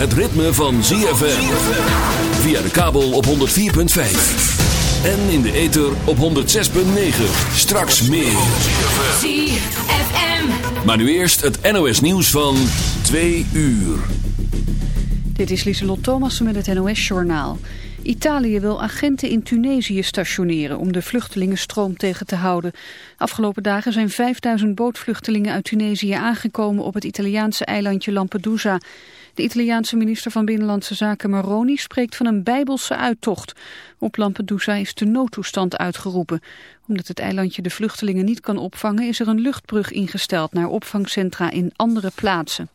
het ritme van ZFM. Via de kabel op 104.5. En in de ether op 106.9. Straks meer. ZFM. Maar nu eerst het NOS nieuws van 2 uur. Dit is Lieselot Thomassen met het NOS-journaal. Italië wil agenten in Tunesië stationeren om de vluchtelingenstroom tegen te houden. Afgelopen dagen zijn 5000 bootvluchtelingen uit Tunesië aangekomen op het Italiaanse eilandje Lampedusa. De Italiaanse minister van Binnenlandse Zaken Maroni spreekt van een bijbelse uittocht. Op Lampedusa is de noodtoestand uitgeroepen. Omdat het eilandje de vluchtelingen niet kan opvangen is er een luchtbrug ingesteld naar opvangcentra in andere plaatsen.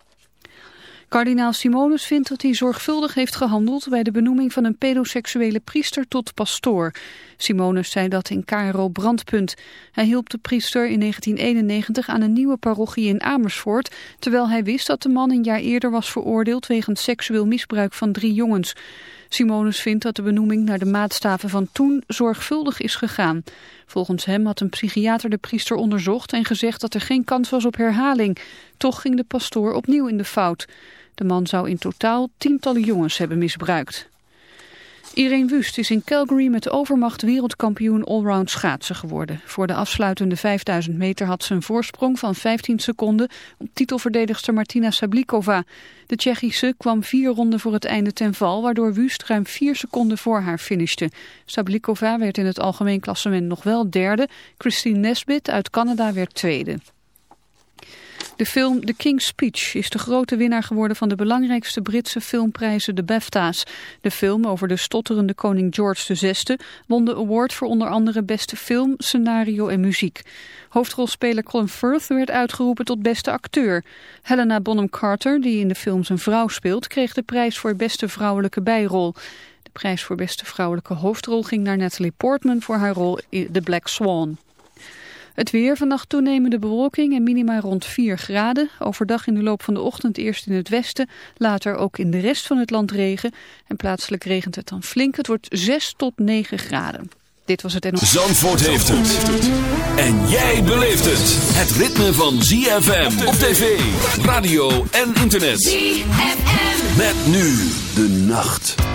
Kardinaal Simonus vindt dat hij zorgvuldig heeft gehandeld bij de benoeming van een pedoseksuele priester tot pastoor. Simonus zei dat in KRO Brandpunt. Hij hielp de priester in 1991 aan een nieuwe parochie in Amersfoort, terwijl hij wist dat de man een jaar eerder was veroordeeld wegens seksueel misbruik van drie jongens. Simonus vindt dat de benoeming naar de maatstaven van toen zorgvuldig is gegaan. Volgens hem had een psychiater de priester onderzocht en gezegd dat er geen kans was op herhaling. Toch ging de pastoor opnieuw in de fout. De man zou in totaal tientallen jongens hebben misbruikt. Irene Wust is in Calgary met overmacht wereldkampioen allround schaatsen geworden. Voor de afsluitende 5000 meter had ze een voorsprong van 15 seconden op titelverdedigster Martina Sablikova. De Tsjechische kwam vier ronden voor het einde ten val, waardoor Wust ruim vier seconden voor haar finishte. Sablikova werd in het algemeen klassement nog wel derde. Christine Nesbit uit Canada werd tweede. De film The King's Speech is de grote winnaar geworden van de belangrijkste Britse filmprijzen, de BAFTA's. De film over de stotterende koning George VI won de award voor onder andere beste film, scenario en muziek. Hoofdrolspeler Colin Firth werd uitgeroepen tot beste acteur. Helena Bonham Carter, die in de film zijn vrouw speelt, kreeg de prijs voor beste vrouwelijke bijrol. De prijs voor beste vrouwelijke hoofdrol ging naar Natalie Portman voor haar rol in The Black Swan. Het weer, vannacht toenemende bewolking en minima rond 4 graden. Overdag in de loop van de ochtend eerst in het westen, later ook in de rest van het land regen. En plaatselijk regent het dan flink. Het wordt 6 tot 9 graden. Dit was het NOS. Zandvoort heeft het. En jij beleeft het. Het ritme van ZFM op tv, radio en internet. ZFM. Met nu de nacht.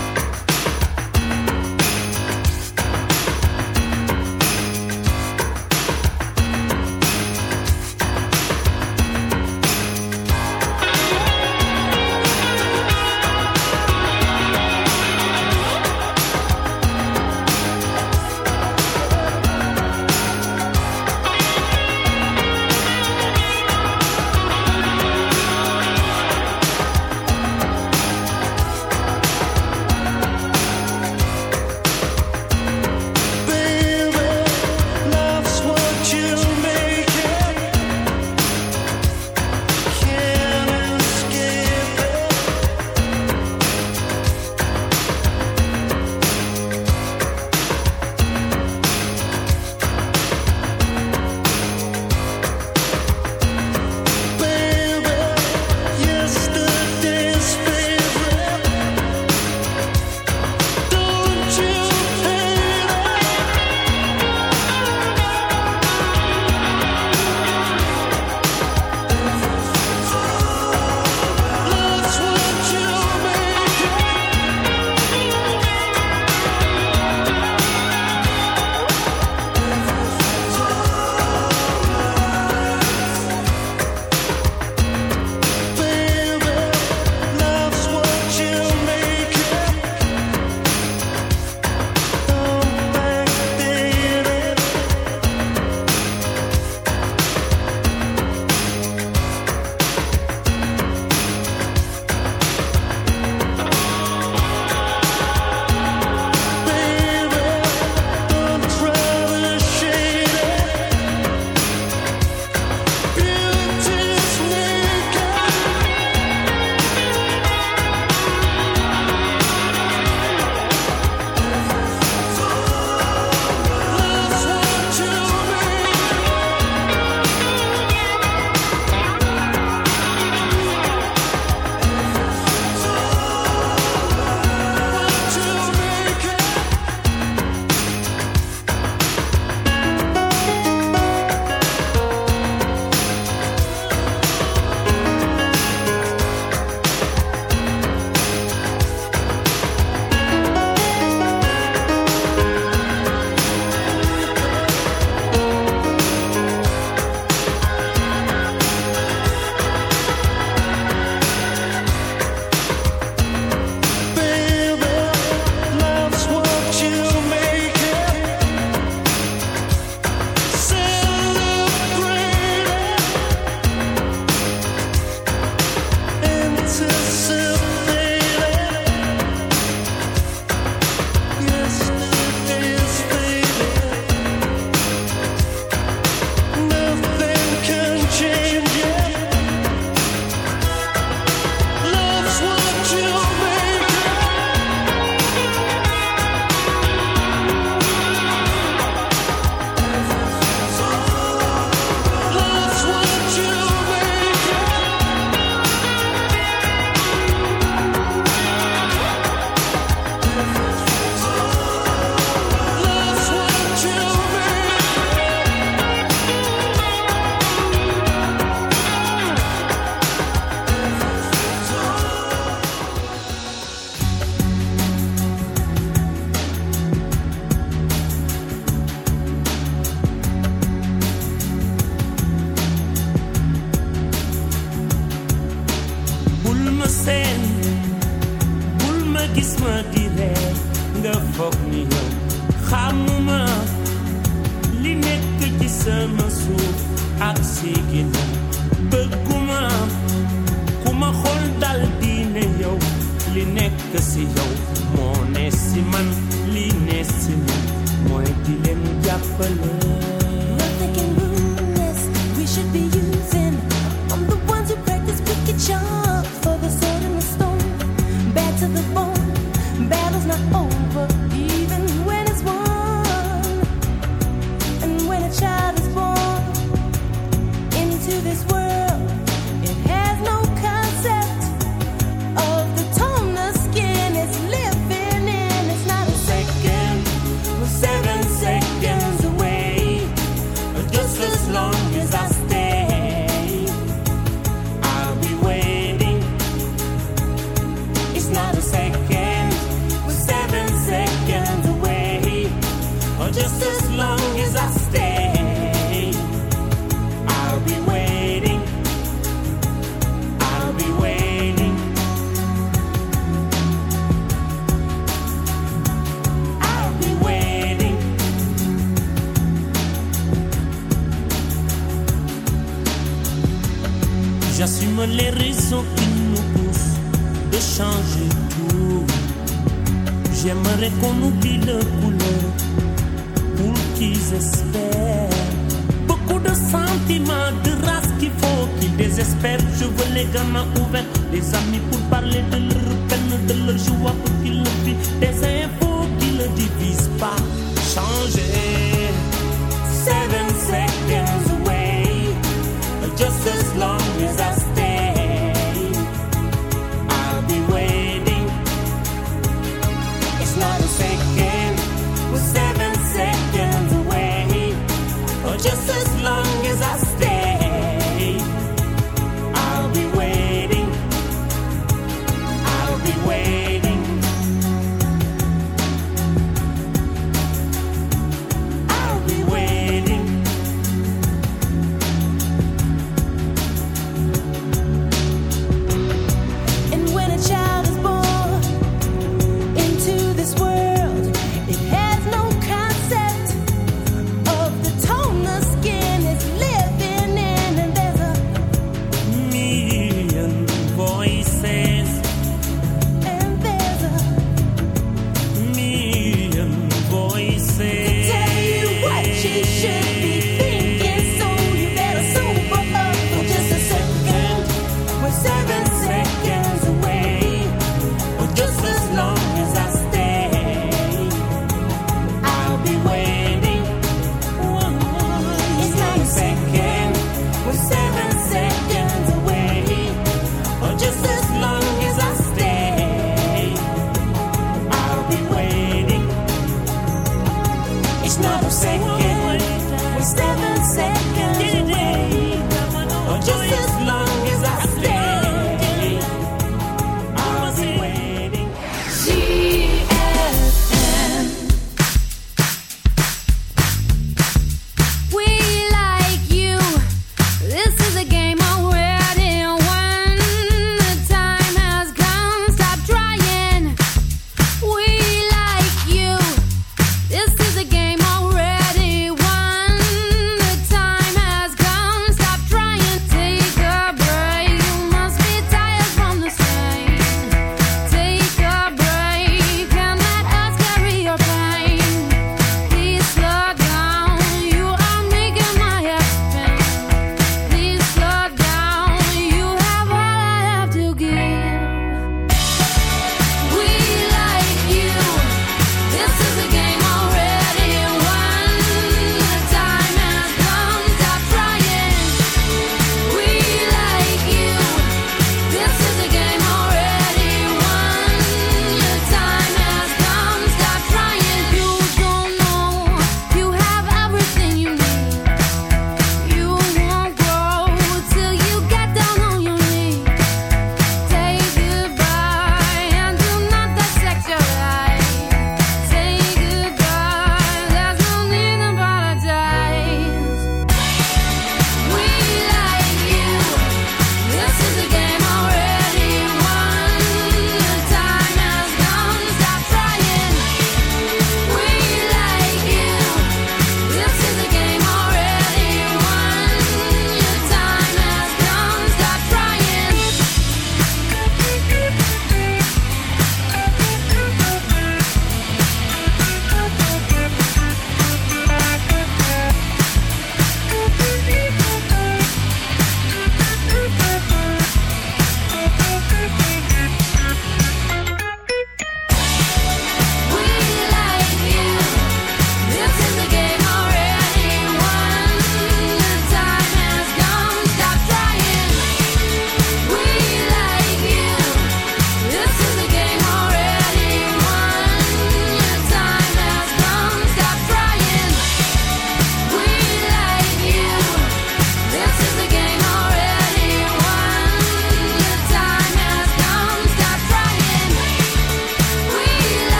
désespère. Je veux les gamins ouverts, les amis pour parler de leur peine, de leur joie pour qu'ils le vivent.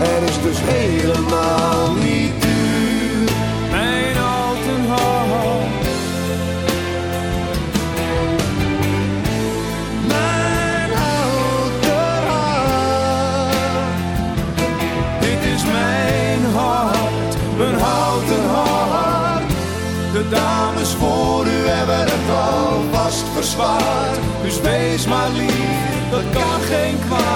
er is dus helemaal niet duur. Mijn houten hart. Mijn houten hart. Dit is mijn hart, mijn houten hart. De dames voor u hebben het alvast verzwaard. Dus wees maar lief, dat kan geen kwaad.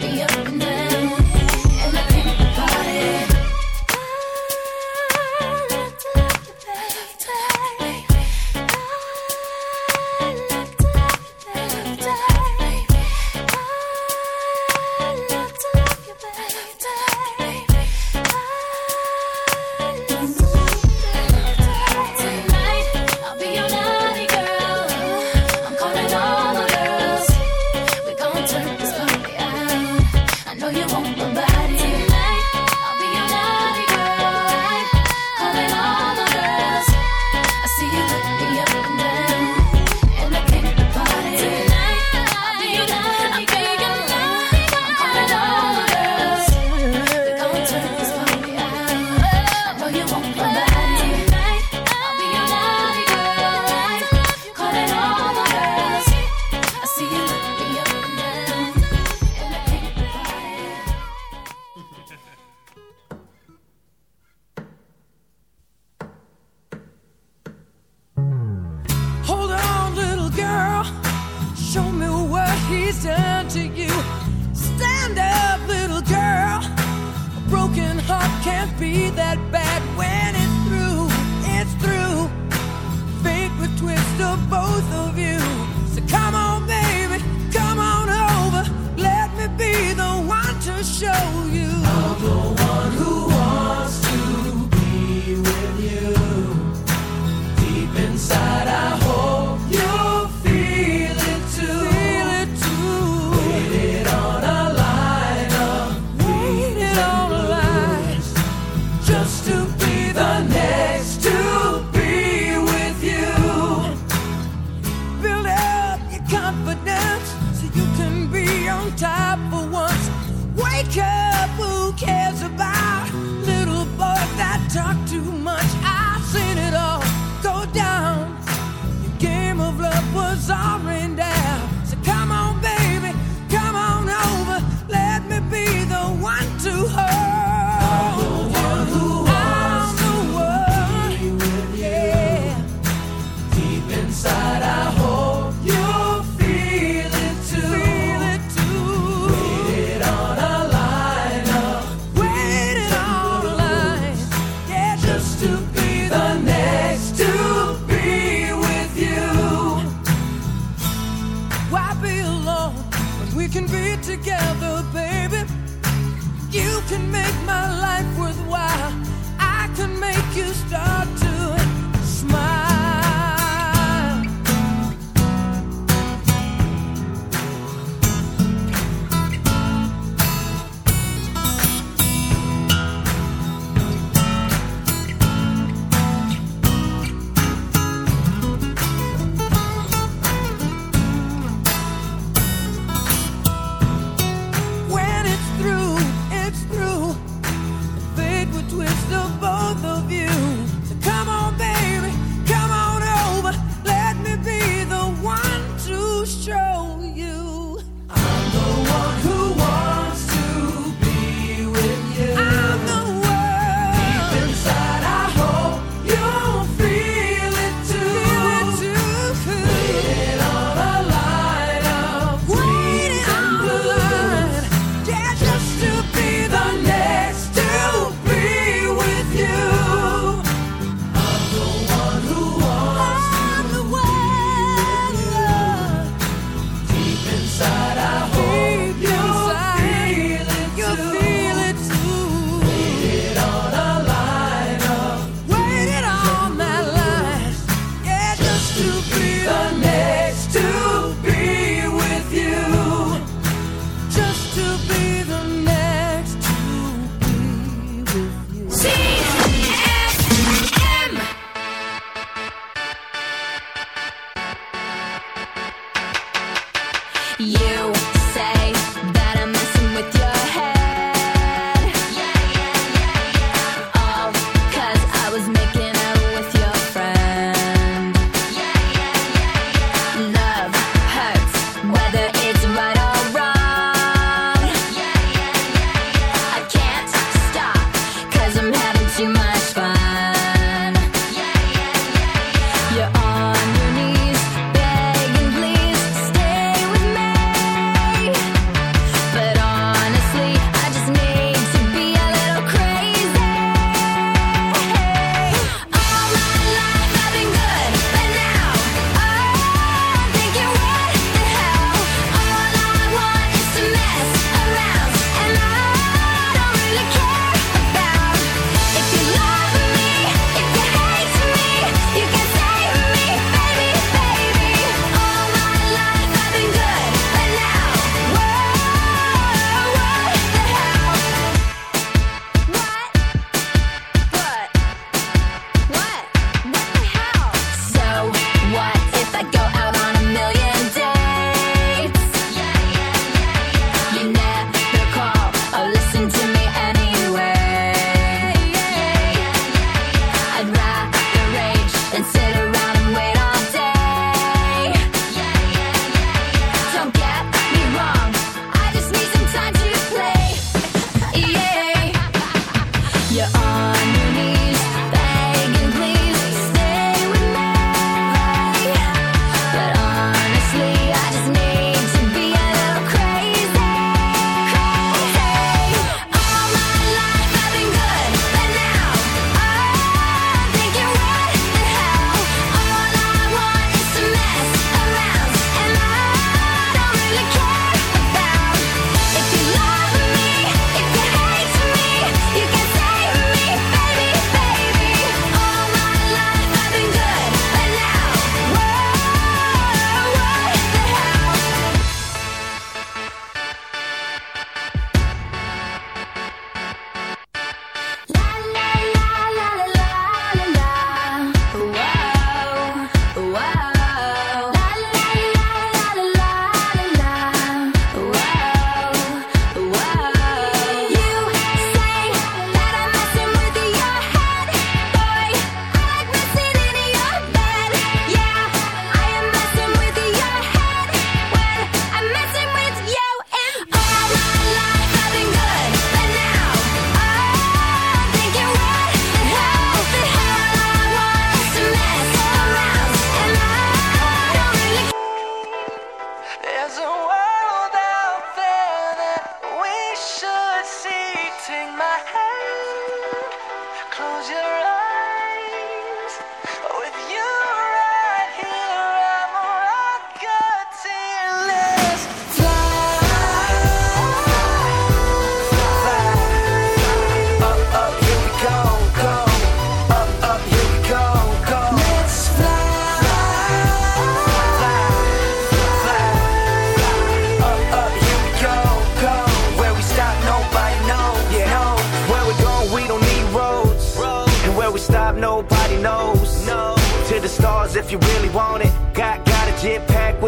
be up and.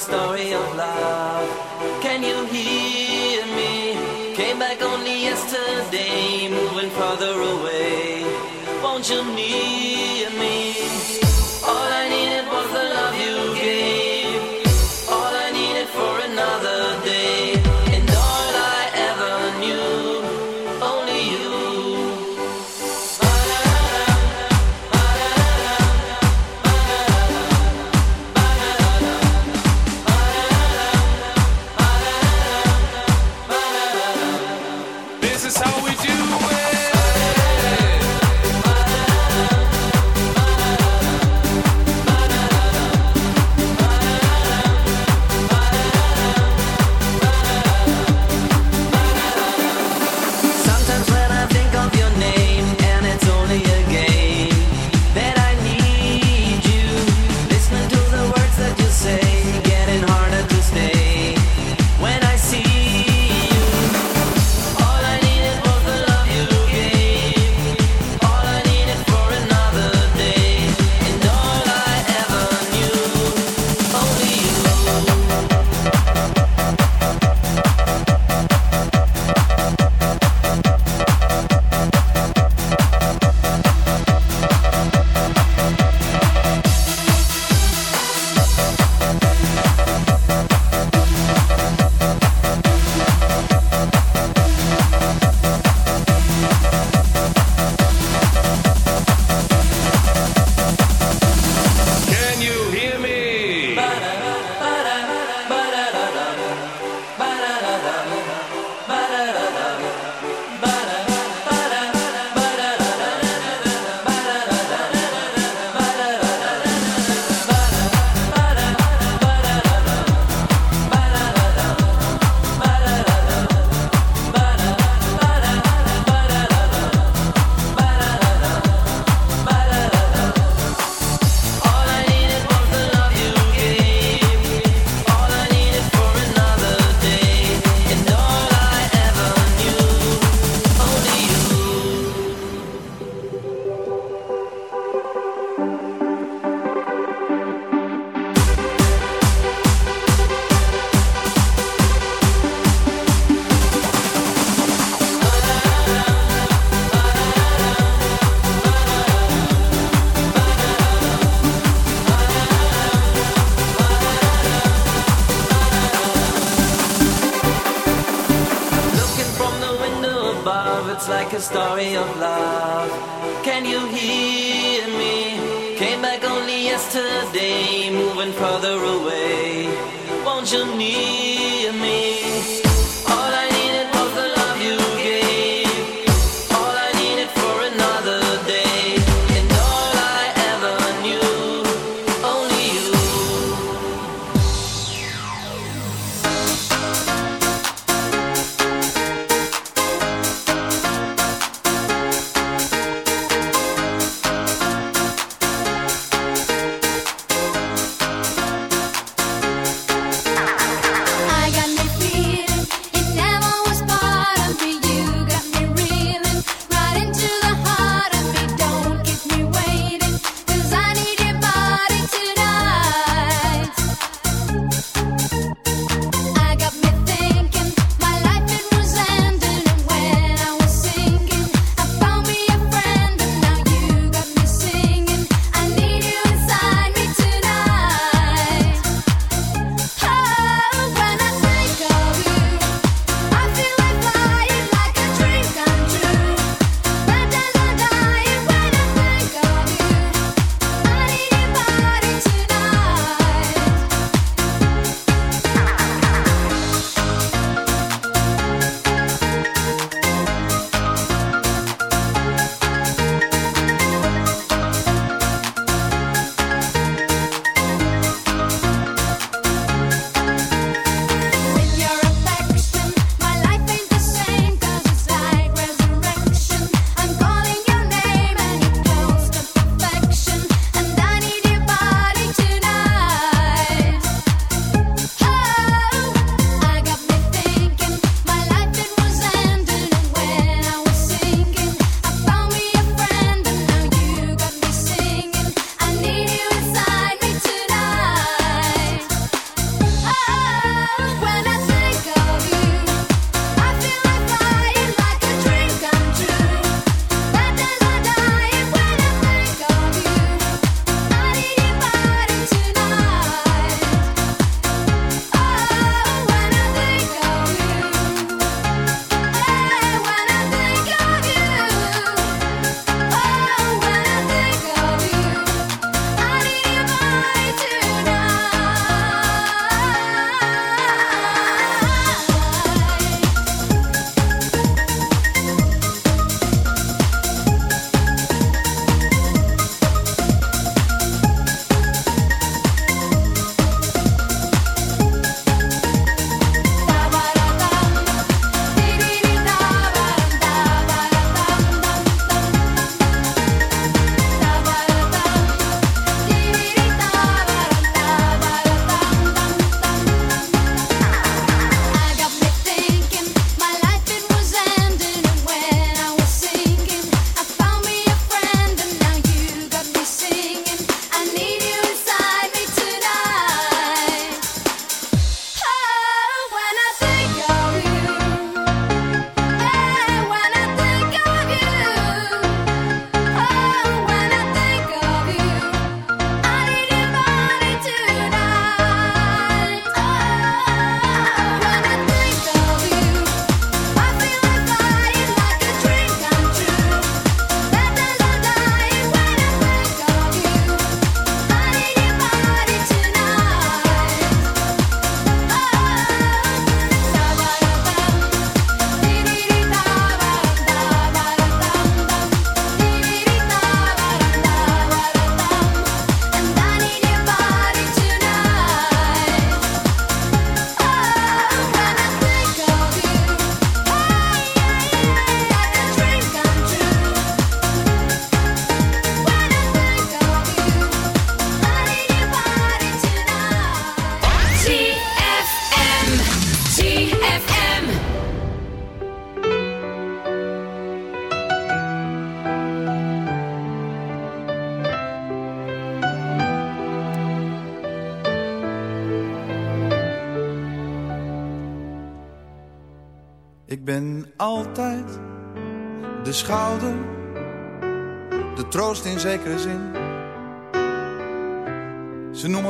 Story of love. Can you hear me? Came back only yesterday, moving farther away. Won't you near me?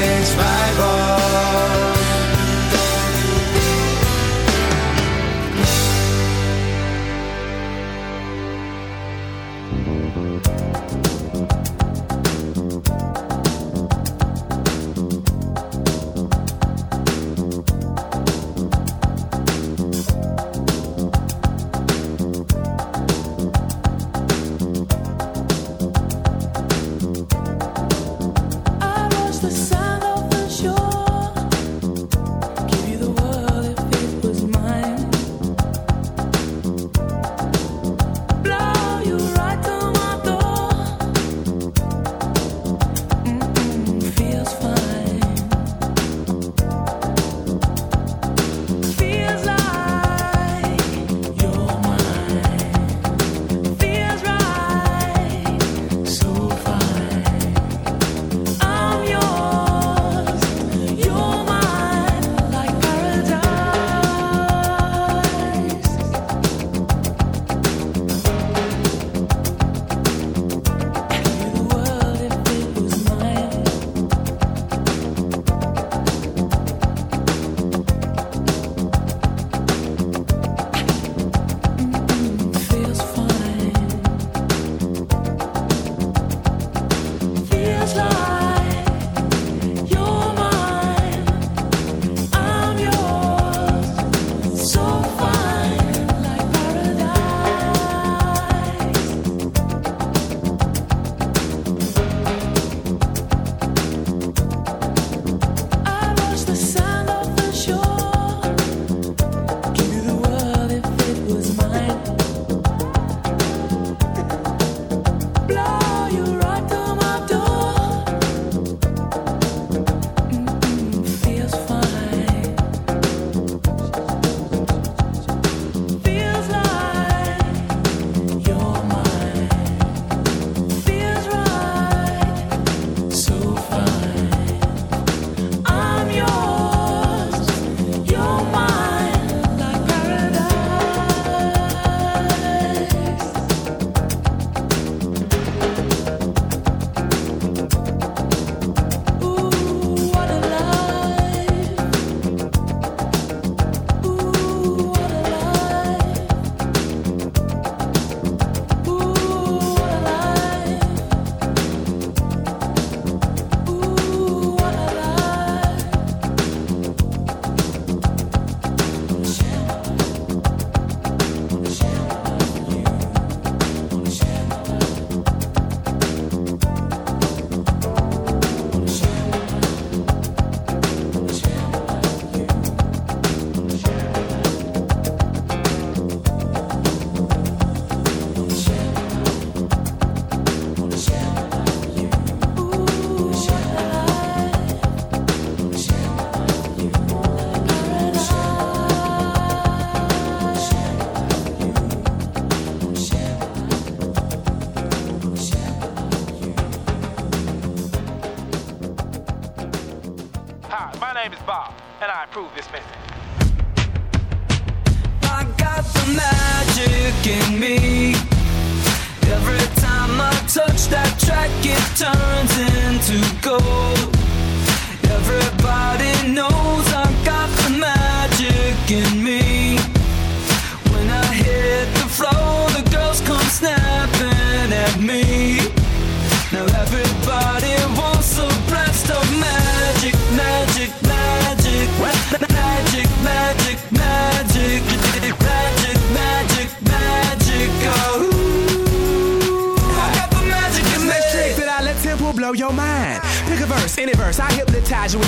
makes my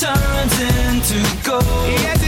turns into gold. Yeah.